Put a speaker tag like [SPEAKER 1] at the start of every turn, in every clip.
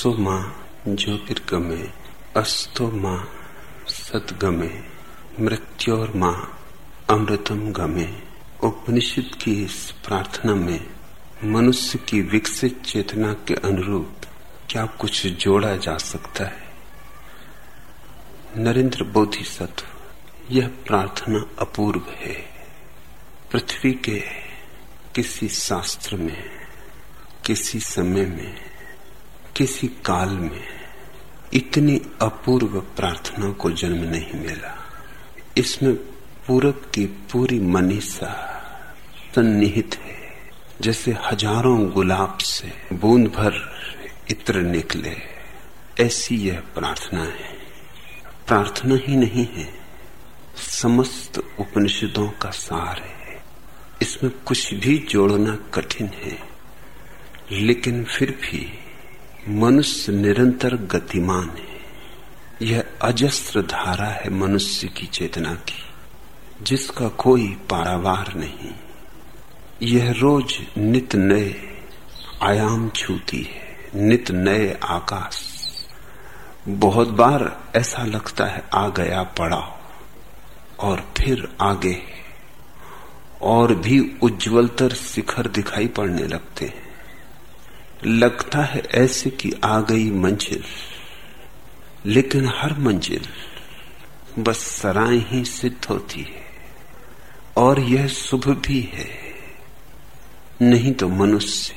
[SPEAKER 1] तमसो माँ ज्योतिर्गमे अस्तो माँ सदगमे मृत्योर माँ अमृतम गमे। उपनिषद की इस प्रार्थना में मनुष्य की विकसित चेतना के अनुरूप क्या कुछ जोड़ा जा सकता है? नरेंद्र बोधिसत्व, यह प्रार्थना अपूर्व है। पृथ्वी के किसी शास्त्र में, किसी समय में किसी काल में इतनी अपूर्व प्रार्थना को जन्म नहीं मिला। इसमें पूरब की पूरी मनीषा सन्निहित है। जैसे हज़ारों गुलाब से बूंद भर इत्र निकले, ऐसी यह प्रार्थना है। प्रार्थना ही नहीं है, समस्त उपनिषदों का सार है। इसमें कुछ भी जोड़ना कठिन है, लेकिन फिर भी मनुष्य निरंतर गतिमान है। यह अजस्त्र धारा है मनुष्य की चेतना की, जिसका कोई पारावार नहीं। यह रोज नित नए आयाम छूती है, नित नए आकाश। बहुत बार ऐसा लगता है, आ गया पड़ा और फिर आगे और भी उज्जवलतर शिखर दिखाई पड़ने लगते हैं। लगता है ऐसे कि आ गई मंजिल, लेकिन हर मंजिल बस सराय ही सिद्ध होती है, और यह शुभ भी है। नहीं तो मनुष्य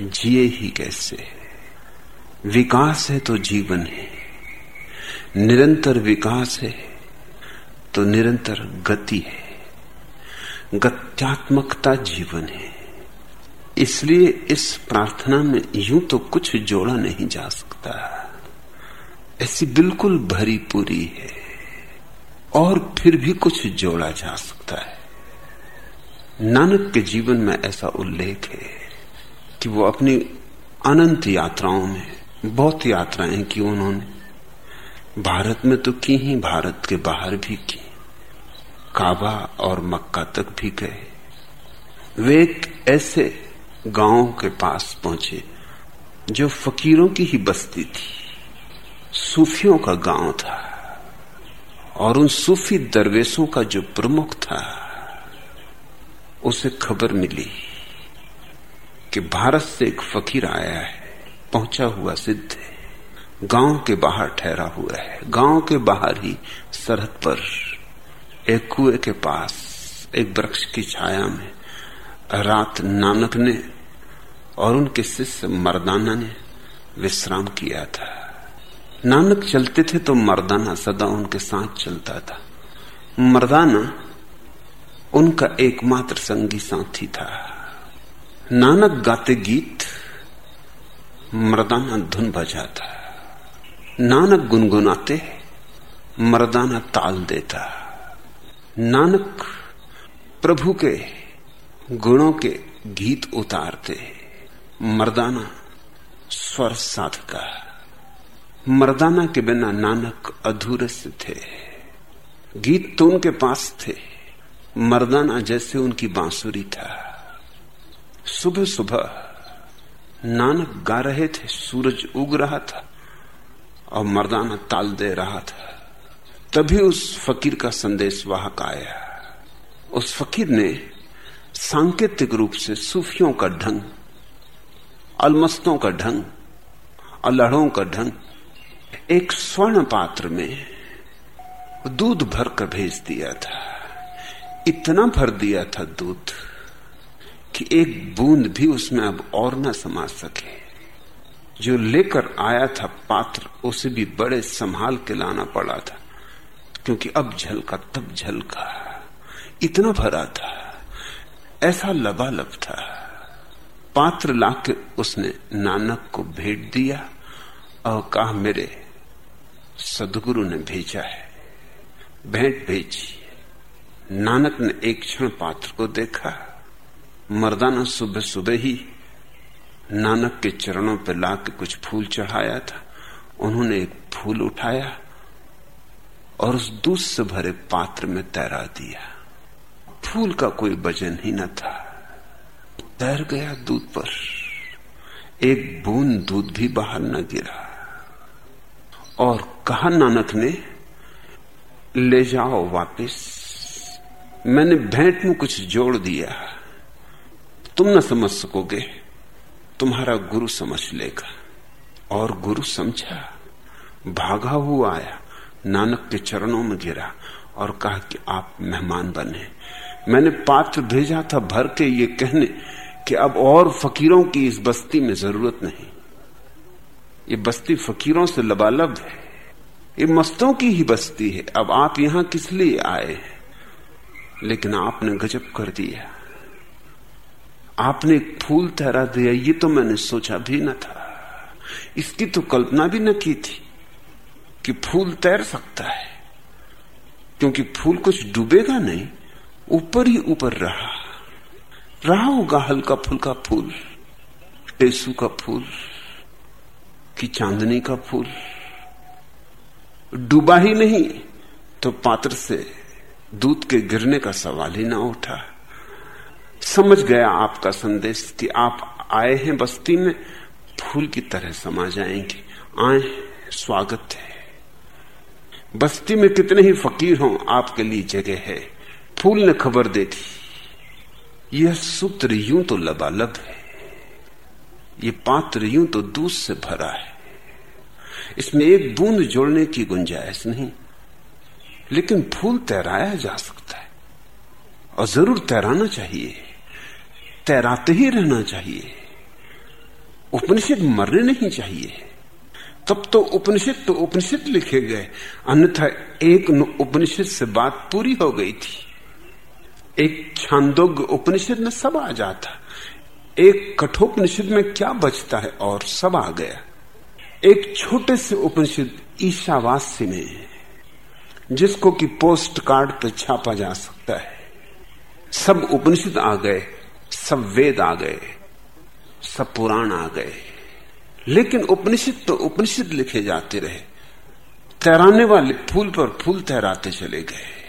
[SPEAKER 1] जिए ही कैसे विकास है तो जीवन है। निरंतर विकास है तो निरंतर गति है। गत्यात्मकता जीवन है। इसलिए इस प्रार्थना में यूँ तो कुछ जोड़ा नहीं जा सकता। ऐसी बिल्कुल भरी पूरी है। और फिर भी कुछ जोड़ा जा सकता है। नानक के जीवन में ऐसा उल्लेख है कि वो अपनी अनंत यात्राओं में, बहुत यात्राएँ की उन्होंने। भारत में तो की ही, भारत के बाहर भी की। काबा और मक्का तक भी गए। वे एक ऐसे गाँव के पास पहुँचे, जो फकीरों की ही बस्ती थी। सूफियों का गाँव था और उन सूफी दरवेशों का जो प्रमुख था, उसे खबर मिली कि भारत से एक फकीर आया है, पहुँचा हुआ सिद्ध है। गाँव के बाहर ठहरा हुआ है। गाँव के बाहर ही सरहद पर एक कुएँ के पास एक वृक्ष की छाया में रात नानक ने और उनके शिष्य मर्दाना ने विश्राम किया था। नानक चलते थे तो मर्दाना सदा उनके साथ चलता था। मर्दाना उनका एकमात्र संगी साथी था। नानक गाते गीत, मर्दाना धुन बजाता। नानक गुनगुनाते, मर्दाना ताल देता। नानक प्रभु के गुणों के गीत उतारते मर्दाना, स्वर साधका। मर्दाना के बिना नानक अधूरे से थे। गीत तो उनके पास थे। मर्दाना जैसे उनकी बांसुरी था। सुबह सुबह नानक गा रहे थे, सूरज उग रहा था और मर्दाना ताल दे रहा था। तभी उस फकीर का संदेश वाहक आया। उस फकीर ने सांकेतिक रूप से सूफियों का ढंग, अलमस्तों का ढंग अल्लाहों का ढंग, एक स्वर्ण पात्र में दूध भर कर भेज दिया था। इतना भर दिया था दूध कि एक बूंद भी उसमें अब और न समा सके। जो लेकर आया था पात्र, उसे भी बड़े संभाल के लाना पड़ा था, क्योंकि अब झलका तब झलका। इतना भरा था ऐसा लबालब था पात्र लाके उसने नानक को भेंट दिया और कहा, मेरे सदगुरु ने भेजा है। भेंट भेजी। नानक ने एक क्षण पात्र को देखा। मर्दाना सुबह सुबह ही नानक के चरणों पर लाके कुछ फूल चढ़ाया था। उन्होंने एक फूल उठाया और उस दूध से भरे पात्र में तैरा दिया। फूल का कोई वज़न ही न था। तैर गया दूध पर। एक बूंद दूध भी बाहर न गिरा। और कहा, नानक ने, ले जाओ वापस। मैंने भेंट में कुछ जोड़ दिया। तुम न समझ सकोगे। तुम्हारा गुरु समझ लेगा। और गुरु समझा। भागा हुआ आया। नानक के चरणों में गिरा और कहा कि आप मेहमान बने। मैंने पात्र भेजा था भर के ये कहने कि अब और फकीरों की इस बस्ती में ज़रूरत नहीं। ये बस्ती फकीरों से लबालब है। ये मस्तों की ही बस्ती है। अब आप यहाँ किस लिए आए हैं? लेकिन आपने गजब कर दिया। आपने एक फूल ठहरा दिया। ये तो मैंने सोचा भी न था। इसकी तो कल्पना भी न की थी कि फूल तैर सकता है। क्योंकि फूल कुछ डूबेगा नहीं। ऊपर ही ऊपर रहा। रहा होगा हल्का फुल्का फूल टेसू का फूल कि चांदनी का फूल। डूबा ही नहीं तो पात्र से दूध के गिरने का सवाल ही ना उठा। समझ गया आपका संदेश कि आप आए हैं बस्ती में, फूल की तरह समा जाएँगे। आए, स्वागत है। बस्ती में कितने ही फकीर हों, आपके लिए जगह है। फूल ने खबर दे दी। यह सूत्र यूँ तो लबालब है, ये पात्र यूँ तो दूध से भरा है। इसमें एक बूंद जोड़ने की गुंजाइश नहीं, लेकिन फूल तैराया जा सकता है और ज़रूर तैराना चाहिए, तैराते ही रहना चाहिए। उपनिषद मरने नहीं चाहिए। तब तो उपनिषद तो उपनिषद लिखे गए, अन्यथा एक उपनिषद से बात पूरी हो गई थी। एक छांदोग्य उपनिषद में सब आ जाता। एक कठोपनिषद में क्या बचता है और सब आ गया। एक छोटे से उपनिषद ईशावास्य में जिसको कि पोस्ट कार्ड पे छापा जा सकता है। सब उपनिषद आ गए, सब वेद आ गए, सब पुराण आ गए। लेकिन उपनिषद तो उपनिषद लिखे जाते रहे। तैराने वाले फूल पर फूल तैराते चले गए।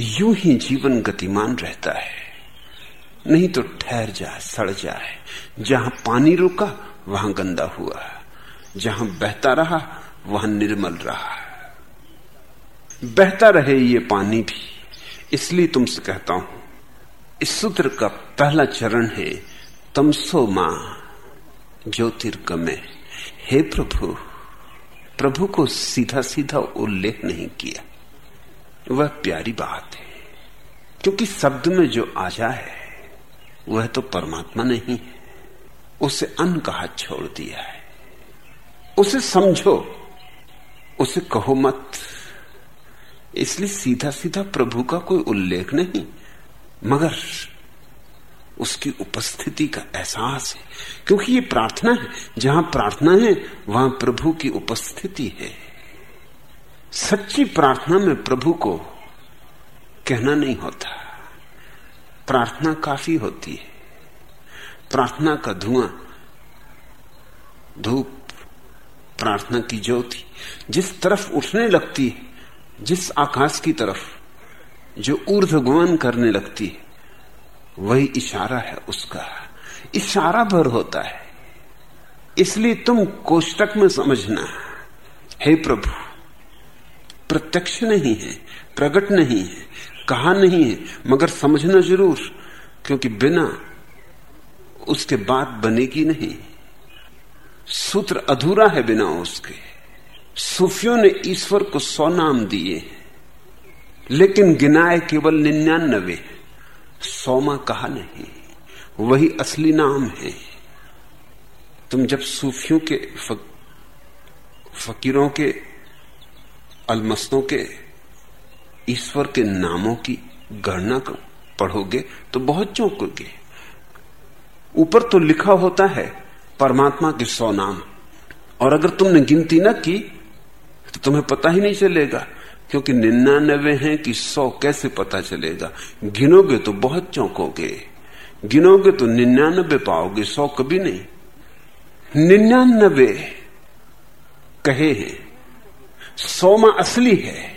[SPEAKER 1] यूँ ही जीवन गतिमान रहता है। नहीं तो ठहर जाए सड़ जाए जहाँ पानी रुका, वहाँ गंदा हुआ। जहाँ बहता रहा, वहाँ निर्मल रहा। बहता रहे ये पानी भी। इसलिए तुमसे कहता हूँ, इस सूत्र का पहला चरण है, तमसो माँ ज्योतिर्गमे। हे प्रभु प्रभु को सीधा सीधा उल्लेख नहीं किया। वह प्यारी बात है। क्योंकि शब्द में जो आ जाए वह तो परमात्मा नहीं है। उसे अन्न कहा छोड़ दिया है। उसे समझो, उसे कहो मत। इसलिए सीधा सीधा प्रभु का कोई उल्लेख नहीं, मगर उसकी उपस्थिति का एहसास है। क्योंकि ये प्रार्थना है, जहाँ प्रार्थना है, वहाँ प्रभु की उपस्थिति है। सच्ची प्रार्थना में प्रभु को कहना नहीं होता। प्रार्थना काफ़ी होती है। प्रार्थना का धुआँ, धूप, प्रार्थना की ज्योति, जिस तरफ़ उठने लगती है, जिस आकाश की तरफ़ जो ऊर्धगमन करने लगती है, वही इशारा है उसका। इशारा भर होता है। इसलिए तुम कोष्टक में समझना, हे प्रभु प्रत्यक्ष नहीं है प्रकट नहीं है कहा नहीं है मगर समझना ज़रूर क्योंकि बिना उसके बात बनेगी नहीं। सूत्र अधूरा है बिना उसके। सूफियों ने ईश्वर को सौ नाम दिए लेकिन गिनाए केवल निन्यानबे सौमा कहा नहीं वही असली नाम है। तुम जब सूफियों के फक, फकीरों के अलमस्तों के, ईश्वर के नामों की गणना पढ़ोगे तो बहुत चौंकोगे। ऊपर तो लिखा होता है, परमात्मा के सौ नाम। और अगर तुमने गिनती न की तो तुम्हें पता ही नहीं चलेगा, क्योंकि निन्यानबे हैं कि सौ कैसे पता चलेगा। गिनोगे तो बहुत चौंकोगे। गिनोगे तो निन्यानबे पाओगे, सौ कभी नहीं। निन्यानबे कहे हैं। सौमा असली है।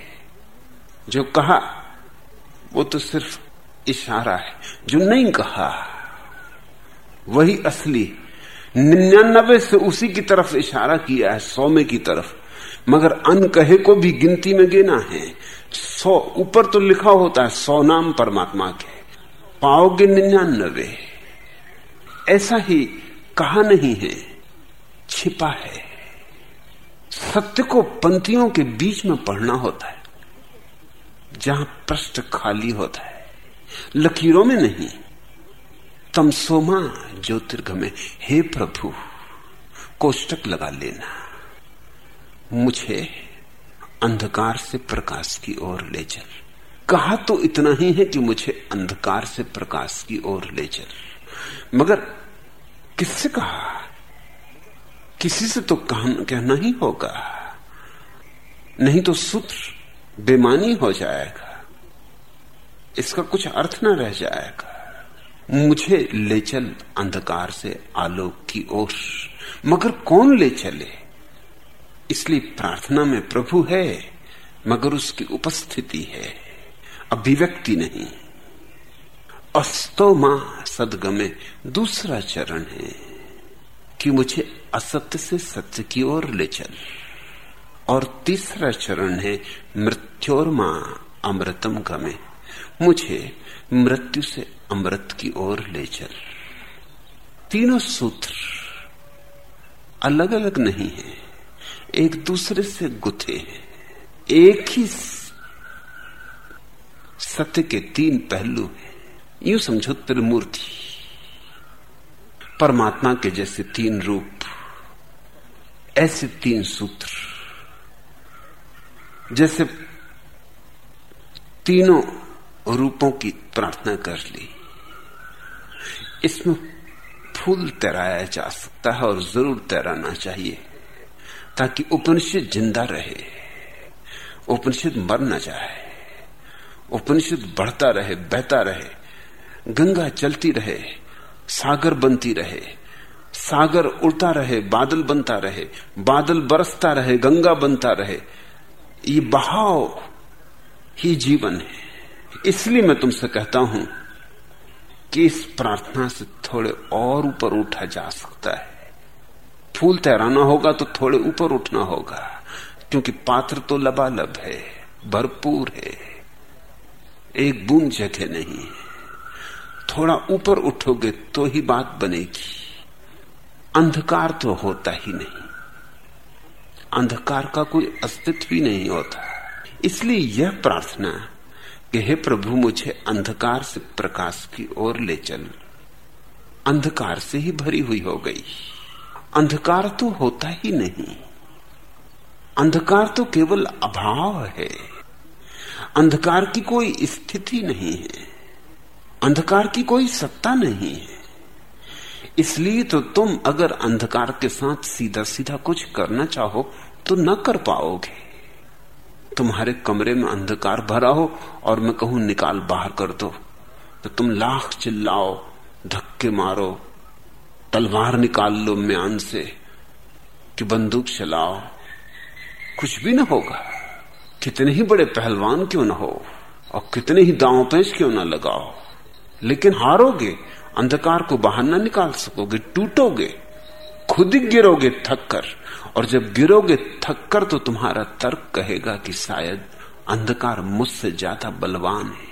[SPEAKER 1] जो कहा, वो तो सिर्फ़ इशारा है। जो नहीं कहा, वही असली निन्यानबे से उसी की तरफ़ इशारा किया है सौ में की तरफ़। मगर अन कहे को भी गिनती में गिना है। सौ, ऊपर तो लिखा होता है, सौ नाम परमात्मा के। पाओगे निन्यानबे? ऐसा ही कहा नहीं है, छिपा है। सत्य को पंक्तियों के बीच में पढ़ना होता है, जहाँ पृष्ठ खाली होता है। लकीरों में नहीं तमसोमा ज्योतिर्गमे, हे प्रभु, कोष्टक लगा लेना। मुझे अंधकार से प्रकाश की ओर ले चल। कहा तो इतना ही है कि मुझे अंधकार से प्रकाश की ओर ले चल। मगर किससे कहा? किसी से तो कहना ही होगा। नहीं तो सूत्र बेमानी हो जाएगा। इसका कुछ अर्थ न रह जाएगा। मुझे ले चल अंधकार से आलोक की ओर, मगर कौन ले चले? इसलिए प्रार्थना में प्रभु है, मगर उसकी उपस्थिति है, अभिव्यक्ति नहीं। अस्तो माँ सदगमे दूसरा चरण है। कि मुझे असत्य से सत्य की ओर ले चल। और तीसरा चरण है मृत्योर माँ अमृतम गमे। मुझे मृत्यु से अमृत की ओर ले चल। तीनों सूत्र अलग अलग नहीं है, एक दूसरे से गुथे हैं। एक ही सत्य के तीन पहलू हैं। यूँ समझो त्रिमूर्ति। परमात्मा के जैसे तीन रूप, ऐसे तीन सूत्र, जैसे तीनों रूपों की प्रार्थना कर ली। इसमें फूल तैराया जा सकता है और ज़रूर तैराना चाहिए, ताकि उपनिषद ज़िंदा रहे, उपनिषद मर न जाए, उपनिषद बढ़ता रहे, बहता रहे, गंगा चलती रहे सागर बनती रहे। सागर उड़ता रहे, बादल बनता रहे, बादल बरसता रहे, गंगा बनता रहे। ये बहाव ही जीवन है। इसलिए मैं तुमसे कहता हूँ कि इस प्रार्थना से थोड़े और ऊपर उठा जा सकता है। फूल तैराना होगा तो थोड़े ऊपर उठना होगा, क्योंकि पात्र तो लबालब है, भरपूर है। एक बूंद जगह नहीं है। थोड़ा ऊपर उठोगे तो ही बात बनेगी। अंधकार तो होता ही नहीं। अंधकार का कोई अस्तित्व ही नहीं होता। इसलिए यह प्रार्थना कि हे प्रभु, मुझे अंधकार से प्रकाश की ओर ले चल। अंधकार से ही भरी हुई हो गई। अंधकार तो होता ही नहीं। अंधकार तो केवल अभाव है। अंधकार की कोई स्थिति नहीं है। अंधकार की कोई सत्ता नहीं है। इसलिए तो तुम अगर अंधकार के साथ सीधा सीधा कुछ करना चाहो तो न कर पाओगे। तुम्हारे कमरे में अंधकार भरा हो और मैं कहूँ निकाल बाहर कर दो तो तुम लाख चिल्लाओ, धक्के मारो, तलवार निकाल लो म्यान से, कि बंदूक चलाओ। कुछ भी ना होगा। कितने ही बड़े पहलवान क्यों ना हो, और कितने ही दांव पेंच क्यों ना लगाओ। लेकिन हारोगे, अंधकार को बाहर ना निकाल सकोगे, टूटोगे, खुद ही गिरोगे थक कर और जब गिरोगे थक कर तो तुम्हारा तर्क कहेगा कि शायद अंधकार मुझसे ज़्यादा बलवान है।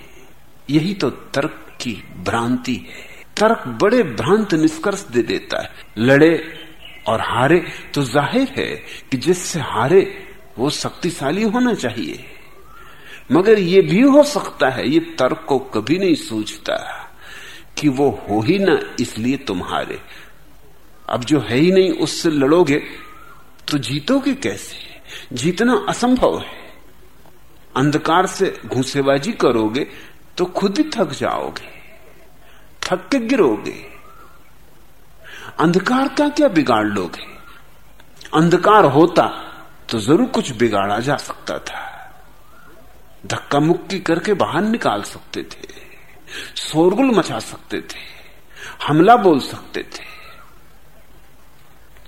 [SPEAKER 1] यही तो तर्क की भ्रांति है। तर्क बड़े भ्रांत निष्कर्ष दे देता है। लड़े और हारे तो ज़ाहिर है कि जिससे हारे वो शक्तिशाली होना चाहिए। मगर ये भी हो सकता है, ये तर्क को कभी नहीं सोचता कि वो हो ही ना इसलिए तुम्हारे। अब जो है ही नहीं, उससे लड़ोगे तो जीतोगे कैसे? जीतना असंभव है। अंधकार से घूसेबाजी करोगे तो खुद ही थक जाओगे, थक के गिरोगे। अंधकार का क्या बिगाड़ लोगे? अंधकार होता तो ज़रूर कुछ बिगाड़ा जा सकता था। धक्का मुक्की करके बाहर निकाल सकते थे, शोरगुल मचा सकते थे, हमला बोल सकते थे।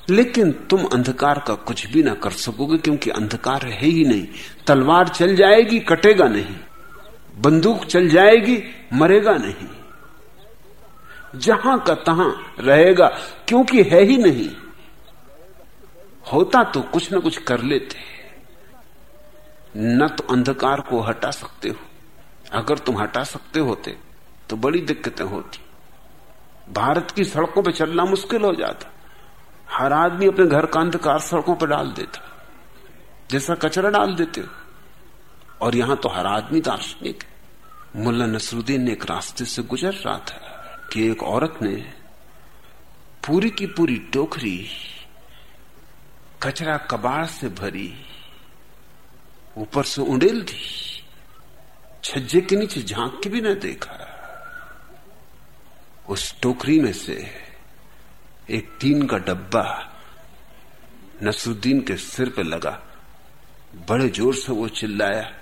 [SPEAKER 1] लेकिन तुम अंधकार का कुछ भी ना कर सकोगे क्योंकि अंधकार है ही नहीं। तलवार चल जाएगी, कटेगा नहीं। बंदूक चल जाएगी, मरेगा नहीं। जहाँ का तहां रहेगा, क्योंकि है ही नहीं। होता तो कुछ ना कुछ कर लेते। न तो अंधकार को हटा सकते हो। अगर तुम हटा सकते होते तो बड़ी दिक्कतें होती। भारत की सड़कों पर चलना मुश्किल हो जाता। हर आदमी अपने घर का अंधकार सड़कों पर डाल देता। जैसा कचरा डाल देते हो। और यहाँ तो हर आदमी दार्शनिक मुल्ला नसरुद्दीन एक रास्ते से गुजर रहा था कि एक औरत ने पूरी की पूरी टोकरी कचरा कबाड़ से भरी ऊपर से उड़ेल दी। छज्जे के नीचे झाँक के भी न देखा। उस टोकरी में से एक टीन का डब्बा नसरुद्दीन के सिर पे लगा। बड़े ज़ोर से वो चिल्लाया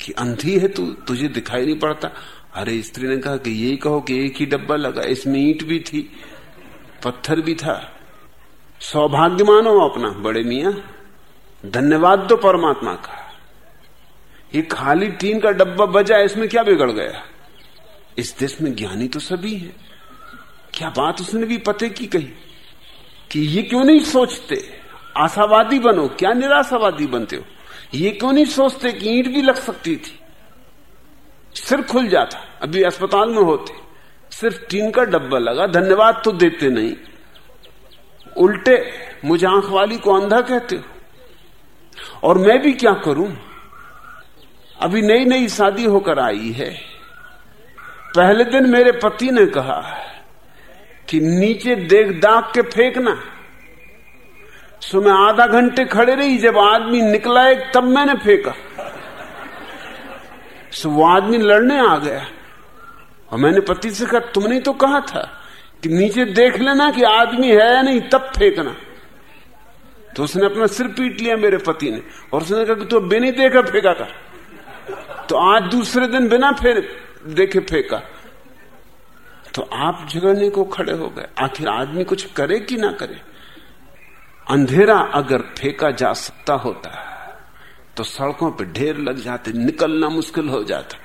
[SPEAKER 1] कि अंधी है तू, तुझे दिखाई नहीं पड़ता। अरे, स्त्री ने कहा कि यही कहो कि एक ही डब्बा लगा, इसमें ईट भी थी, पत्थर भी था। सौभाग्यमान हो अपना, बड़े मिया। धन्यवाद दो परमात्मा का। ये खाली टीन का डब्बा बजा इसमें क्या बिगड़ गया? इस देश में ज्ञानी तो सभी है। क्या बात उसने भी पते की कही? कि ये क्यों नहीं सोचते? आशावादी बनो, क्या निराशावादी बनते हो? ये क्यों नहीं सोचते कि ईंट भी लग सकती थी? सिर खुल जाता, अभी अस्पताल में होते। सिर्फ़ टीन का डब्बा लगा, धन्यवाद तो देते नहीं। उल्टे, मुझे आँख वाली को अंधा कहते हो। और मैं भी क्या करूँ? अभी नई नई शादी होकर आई है। पहले दिन मेरे पति ने कहा कि नीचे देख दाग के फेंकना। सो मैं आधा घंटे खड़े रही, जब आदमी निकला एक, तब मैंने फेंका। सो वो आदमी लड़ने आ गया। और मैंने पति से कहा, तुमने तो कहा था कि नीचे देख लेना कि आदमी है या नहीं, तब फेंकना। तो उसने अपना सिर पीट लिया मेरे पति ने, और उसने कहा कि तू बिना देखा फेंका कर। तो आज दूसरे दिन बिना फेर, देखे फेंका। तो आप झगड़ने को खड़े हो गए। आखिर आदमी कुछ करे कि ना करे? अंधेरा अगर फेंका जा सकता होता तो सड़कों पे ढेर लग जाते, निकलना मुश्किल हो जाता।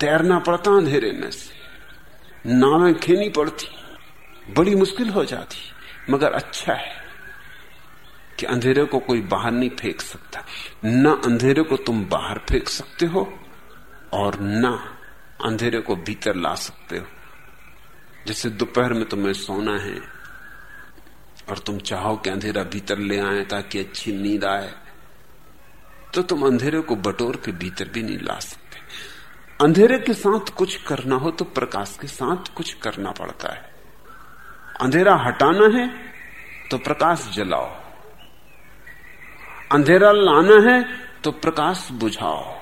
[SPEAKER 1] तैरना पड़ता अंधेरे में से। नावें खेनी पड़ती, बड़ी मुश्किल हो जाती, मगर अच्छा है। कि अंधेरे को कोई बाहर नहीं फेंक सकता। न अंधेरे को तुम बाहर फेंक सकते हो और न अंधेरे को भीतर ला सकते हो। जैसे दोपहर में तुम्हें सोना है और तुम चाहो कि अंधेरा भीतर ले आए ताकि अच्छी नींद आए तो तुम अंधेरे को बटोर के भीतर भी नहीं ला सकते। अंधेरे के साथ कुछ करना हो तो प्रकाश के साथ कुछ करना पड़ता है। अंधेरा हटाना है तो प्रकाश जलाओ। अंधेरा लाना है तो प्रकाश बुझाओ।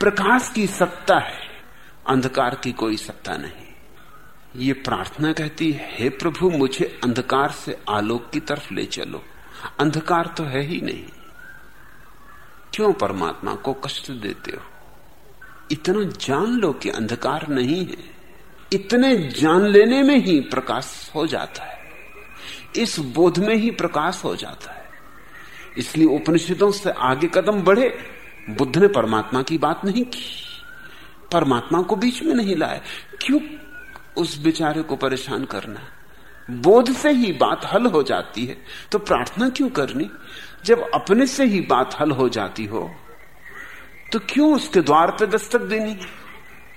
[SPEAKER 1] प्रकाश की सत्ता है, अंधकार की कोई सत्ता नहीं। ये प्रार्थना कहती है, हे प्रभु, मुझे अंधकार से आलोक की तरफ़ ले चलो। अंधकार तो है ही नहीं। क्यों परमात्मा को कष्ट देते हो? इतना जान लो कि अंधकार नहीं है। इतने जान लेने में ही प्रकाश हो जाता है। इस बोध में ही प्रकाश हो जाता है। इसलिए उपनिषदों से आगे कदम बढ़े, बुद्ध ने परमात्मा की बात नहीं की। परमात्मा को बीच में नहीं लाए क्यों उस बेचारे को परेशान करना? बोध से ही बात हल हो जाती है। तो प्रार्थना क्यों करनी? जब अपने से ही बात हल हो जाती हो तो क्यों उसके द्वार पे दस्तक देनी?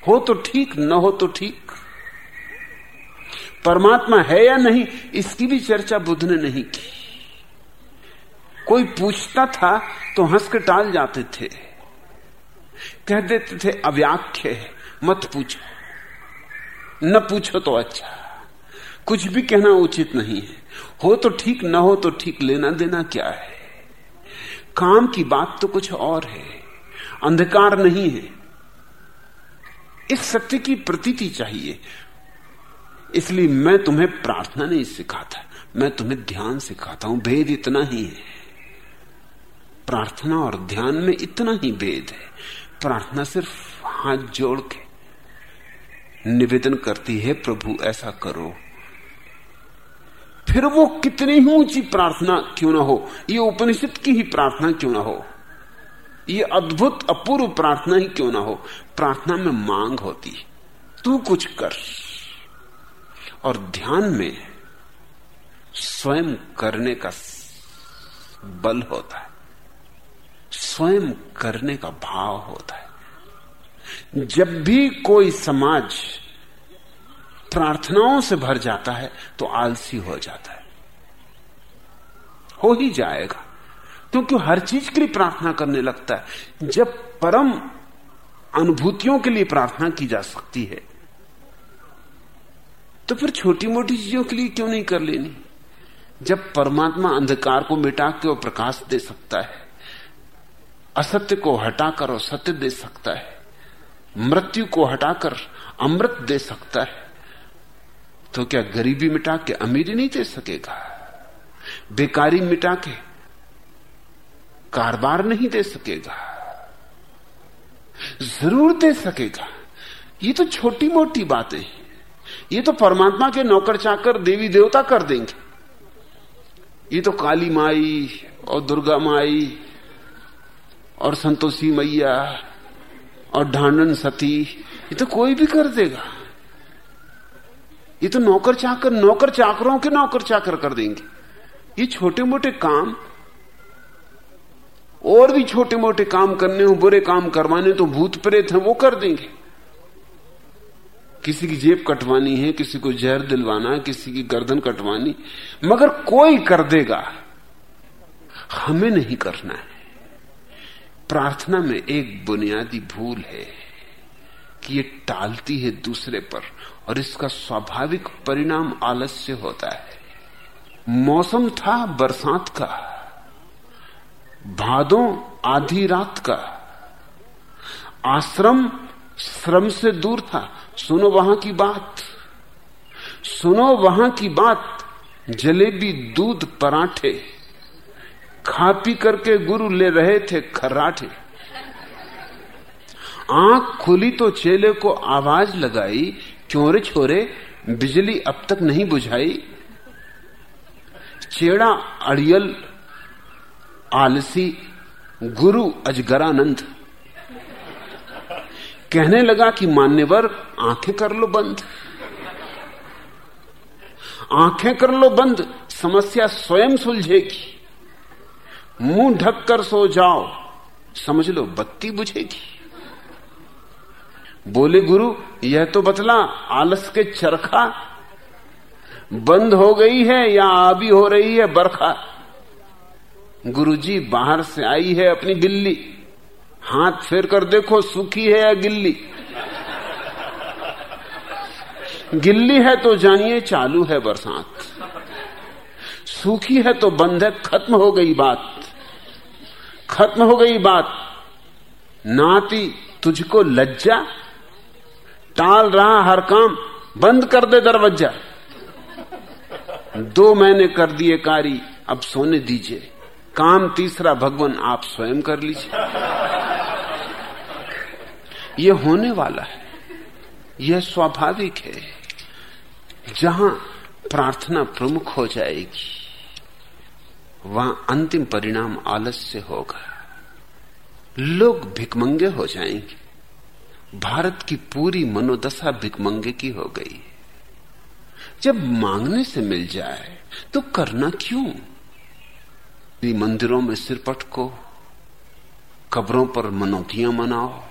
[SPEAKER 1] हो तो ठीक, न हो तो ठीक। परमात्मा है या नहीं, इसकी भी चर्चा बुद्ध ने नहीं की। कोई पूछता था तो हंस के टाल जाते थे। कह देते थे, अव्याख्य मत पूछो। न पूछो तो अच्छा। कुछ भी कहना उचित नहीं है। हो तो ठीक, न हो तो ठीक, लेना देना क्या है? काम की बात तो कुछ और है। अंधकार नहीं है। इस सत्य की प्रतीति चाहिए। इसलिए मैं तुम्हें प्रार्थना नहीं सिखाता। मैं तुम्हें ध्यान सिखाता हूँ। भेद इतना ही है। प्रार्थना और ध्यान में इतना ही भेद है। प्रार्थना सिर्फ़ हाथ जोड़ के निवेदन करती है, प्रभु, ऐसा करो। फिर वो कितनी ही ऊँची प्रार्थना क्यों ना हो? ये उपनिषद की ही प्रार्थना क्यों ना हो? ये अद्भुत, अपूर्व प्रार्थना ही क्यों ना हो? प्रार्थना में मांग होती तू कुछ कर। और ध्यान में स्वयं करने का बल होता है। स्वयं करने का भाव होता है। जब भी कोई समाज प्रार्थनाओं से भर जाता है तो आलसी हो जाता है। हो ही जाएगा। क्योंकि हर चीज़ के लिए प्रार्थना करने लगता है। जब परम अनुभूतियों के लिए प्रार्थना की जा सकती है तो फिर छोटी मोटी चीज़ों के लिए क्यों नहीं कर लेनी? जब परमात्मा अंधकार को मिटा के और प्रकाश दे सकता है असत्य को हटाकर और सत्य दे सकता है। मृत्यु को हटाकर अमृत दे सकता है। तो क्या गरीबी मिटा के अमीरी नहीं दे सकेगा? बेकारी मिटा के कारबार नहीं दे सकेगा? ज़रूर दे सकेगा। ये तो छोटी मोटी बातें ये तो परमात्मा के नौकर चाकर देवी देवता कर देंगे। ये तो काली माई और दुर्गा माई और संतोषी मैया और ढांडन सती, ये तो कोई भी कर देगा। ये तो नौकर चाकर, नौकर चाकरों के नौकर चाकर कर देंगे। ये छोटे मोटे काम, और भी छोटे मोटे काम करने हो, बुरे काम करवाने तो भूत प्रेत हैं, वो कर देंगे। किसी की जेब कटवानी है, किसी को जहर दिलवाना है, किसी की गर्दन कटवानी, मगर कोई कर देगा। हमें नहीं करना है। प्रार्थना में एक बुनियादी भूल है कि ये टालती है दूसरे पर और इसका स्वाभाविक परिणाम आलस्य होता है। मौसम था बरसात का, भादों आधी रात का, आश्रम श्रम से दूर था। सुनो वहाँ की बात, सुनो वहाँ की बात, जलेबी दूध पराठे। खा पी करके गुरु ले रहे थे खर्राठे। आँख खुली तो चेले को आवाज़ लगाई क्यों रे छोरे, बिजली अब तक नहीं बुझाई। चेड़ा अड़ियल, आलसी, गुरु अजगरानंद। कहने लगा कि मान्यवर, आँखें कर लो बंद। आँखें कर लो बंद, समस्या स्वयं सुलझेगी। मुँह ढककर सो जाओ। समझ लो, बत्ती बुझेगी। बोले, गुरु, यह तो बतला, आलस के चरखा बंद हो गई है या आबी हो रही है बरखा? गुरुजी बाहर से आई है अपनी बिल्ली। हाथ फेर कर देखो, सूखी है या गिल्ली? गिल्ली है तो जानिए, चालू है बरसात। सूखी है तो बंद है, खत्म हो गई बात। खत्म हो गई बात। नाती तुझको लज्जा, टाल रहा हर काम, बंद कर दे दरवाज़ा दो महीने कर दिए कारी, अब सोने दीजिए। काम तीसरा, भगवान आप स्वयं कर लीजिए। यह होने वाला है। यह स्वाभाविक है। जहाँ प्रार्थना प्रमुख हो जाएगी। वहाँ अंतिम परिणाम आलस्य होगा। लोग भिकमंगे हो जाएँगे। भारत की पूरी मनोदशा भिकमंगे की हो गई। जब मांगने से मिल जाए तो करना क्यों? मंदिरों में सिर पटको, कब्रों पर मनोतियाँ मनाओ,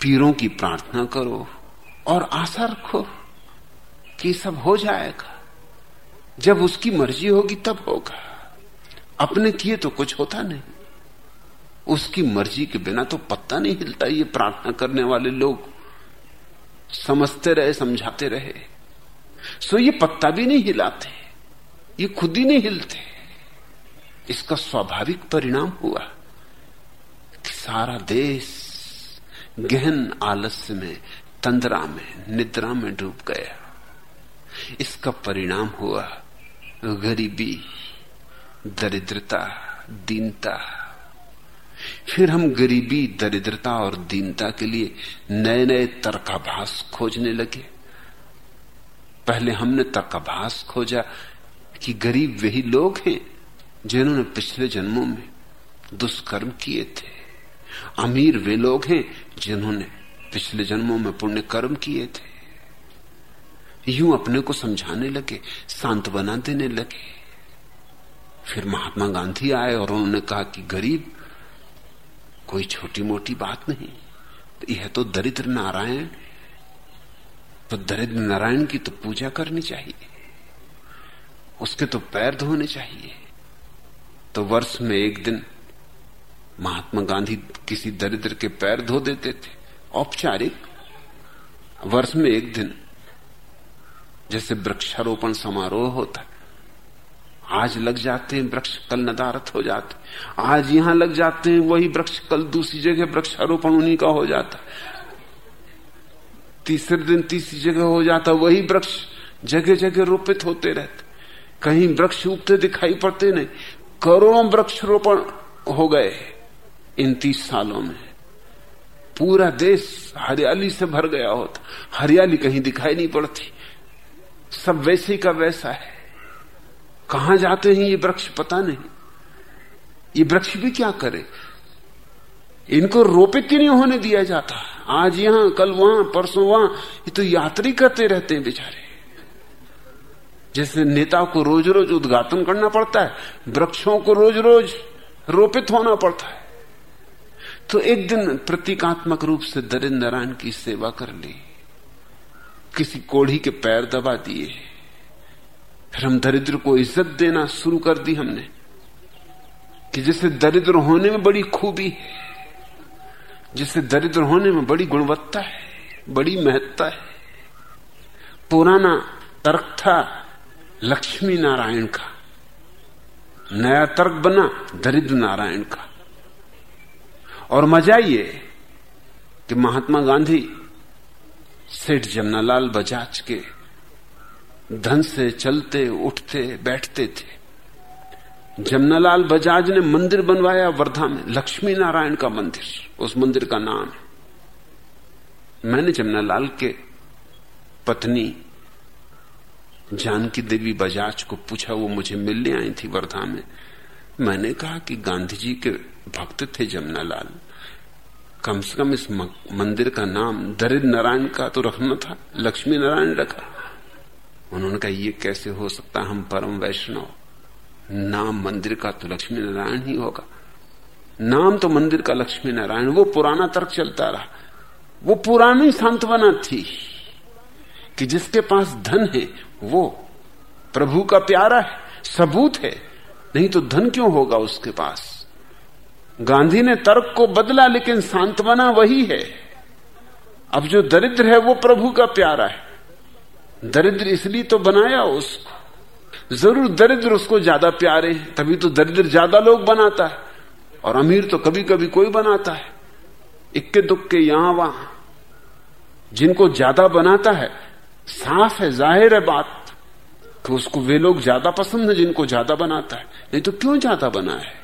[SPEAKER 1] पीरों की प्रार्थना करो और आशा रखो कि सब हो जाएगा। जब उसकी मर्ज़ी होगी, तब होगा। अपने किए तो कुछ होता नहीं। उसकी मर्ज़ी के बिना तो पत्ता नहीं हिलता। ये प्रार्थना करने वाले लोग समझते रहे, समझाते रहे। सो ये पत्ता भी नहीं हिलाते, ये खुद ही नहीं हिलते। इसका स्वाभाविक परिणाम हुआ कि सारा देश गहन आलस्य में, तंद्रा में, निद्रा में डूब गया। इसका परिणाम हुआ गरीबी। दरिद्रता, दीनता। फिर हम गरीबी, दरिद्रता और दीनता के लिए नए नए तर्काभास खोजने लगे। पहले हमने तर्काभास खोजा कि गरीब वही लोग हैं जिन्होंने पिछले जन्मों में दुष्कर्म किए थे। अमीर वे लोग हैं जिन्होंने पिछले जन्मों में पुण्य कर्म किए थे। यूँ अपने को समझाने लगे, सांत्वना देने लगे। फिर महात्मा गांधी आए और उन्होंने कहा कि गरीब, कोई छोटी मोटी बात नहीं। यह तो दरिद्र नारायण तो दरिद्र नारायण की तो पूजा करनी चाहिए। उसके तो पैर धोने चाहिए। तो वर्ष में एक दिन महात्मा गांधी किसी दरिद्र के पैर धो देते थे, औपचारिक। वर्ष में एक दिन, जैसे वृक्षारोपण समारोह होता है आज लग जाते हैं वृक्ष कल नदारत हो जाते आज यहाँ लग जाते हैं वही वृक्ष, कल दूसरी जगह वृक्षारोपण उन्हीं का हो जाता। तीसरे दिन तीसरी जगह हो जाता, वही वृक्ष जगह जगह रोपित होते रहते। कहीं वृक्ष उगते दिखाई पड़ते नहीं। करोड़ों वृक्ष रोपण हो गए इन तीस सालों में। पूरा देश हरियाली से भर गया होता। हरियाली कहीं दिखाई नहीं पड़ती। सब वैसे का वैसा है। कहा जाते हैं ये वृक्ष पता नहीं। ये वृक्ष भी क्या करे? इनको रोपित क्यों नहीं होने दिया जाता। आज यहाँ, कल वहाँ, परसों वहाँ, ये तो यात्री करते रहते हैं बेचारे। जैसे नेता को रोज रोज उद्घाटन करना पड़ता है, वृक्षों को रोज रोज रोपित होना पड़ता है। तो एक दिन प्रतीकात्मक रूप से दरिंद नारायण की सेवा कर ली। किसी कोढ़ी के पैर दबा दिए। फिर हम दरिद्र को इज़्ज़त देना शुरू कर दी हमने कि जिसे दरिद्र होने में बड़ी खूबी है जिसे दरिद्र होने में बड़ी गुणवत्ता है, बड़ी महत्ता है। पुराना तर्क था लक्ष्मी नारायण का। नया तर्क बना दरिद्र नारायण का। और मज़ा ये कि महात्मा गांधी सेठ जमनालाल बजाज के धन से चलते, उठते, बैठते थे। जमनालाल बजाज ने मंदिर बनवाया वर्धा में। लक्ष्मी नारायण का मंदिर, उस मंदिर का नाम है। मैंने जमनालाल के पत्नी जानकी देवी बजाज को पूछा, वो मुझे मिलने आई थी वर्धा में। मैंने कहा कि गांधी जी के भक्त थे जमनालाल। कम से कम इस मंदिर का नाम दरिद्र नारायण का तो रखना था लक्ष्मी नारायण रखा। उन्होंने कहा, ये कैसे हो सकता हम परम वैष्णव। नाम मंदिर का तो लक्ष्मी नारायण ही होगा। नाम तो मंदिर का लक्ष्मी नारायण। वो पुराना तर्क चलता रहा। वो पुरानी सांत्वना थी कि जिसके पास धन है, वो प्रभु का प्यारा है, सबूत है। नहीं तो धन क्यों होगा उसके पास? गांधी ने तर्क को बदला, लेकिन सांत्वना वही है। अब जो दरिद्र है, वो प्रभु का प्यारा है। दरिद्र इसलिए तो बनाया उसको। ज़रूर दरिद्र उसको ज़्यादा प्यारे हैं, तभी तो दरिद्र ज़्यादा लोग बनाता है। और अमीर तो कभी कभी कोई बनाता है। इक्के दुक्के यहाँ वहाँ। जिनको ज़्यादा बनाता है, साफ़ है, ज़ाहिर है बात कि उसको वे लोग ज़्यादा पसंद है जिनको ज़्यादा बनाता है। नहीं तो क्यों ज़्यादा बना है?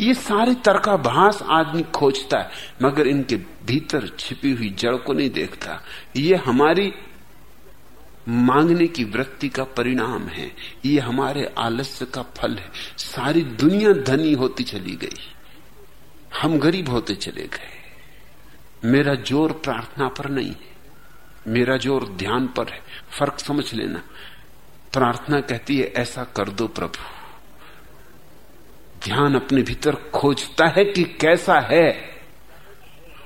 [SPEAKER 1] ये सारे तर्काभास आदमी खोजता है, मगर इनके भीतर छिपी हुई जड़ को नहीं देखता। ये हमारी मांगने की वृत्ति का परिणाम है। ये हमारे आलस्य का फल है। सारी दुनिया धनी होती चली गई। हम गरीब होते चले गए। मेरा ज़ोर प्रार्थना पर नहीं है। मेरा ज़ोर ध्यान पर है। फ़र्क समझ लेना। प्रार्थना कहती है, ऐसा कर दो प्रभु। ध्यान अपने भीतर खोजता है कि कैसा है।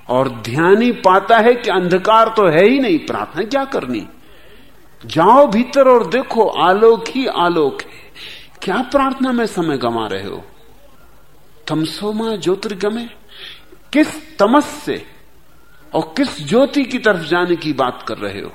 [SPEAKER 1] और ध्यान ही पाता है कि अंधकार तो है ही नहीं। प्रार्थना क्या करनी? जाओ भीतर और देखो, आलोक ही आलोक है। क्या प्रार्थना में समय गंवा रहे हो? तमसोमा ज्योतिर्गमे? किस तमस से और किस ज्योति की तरफ़ जाने की बात कर रहे हो?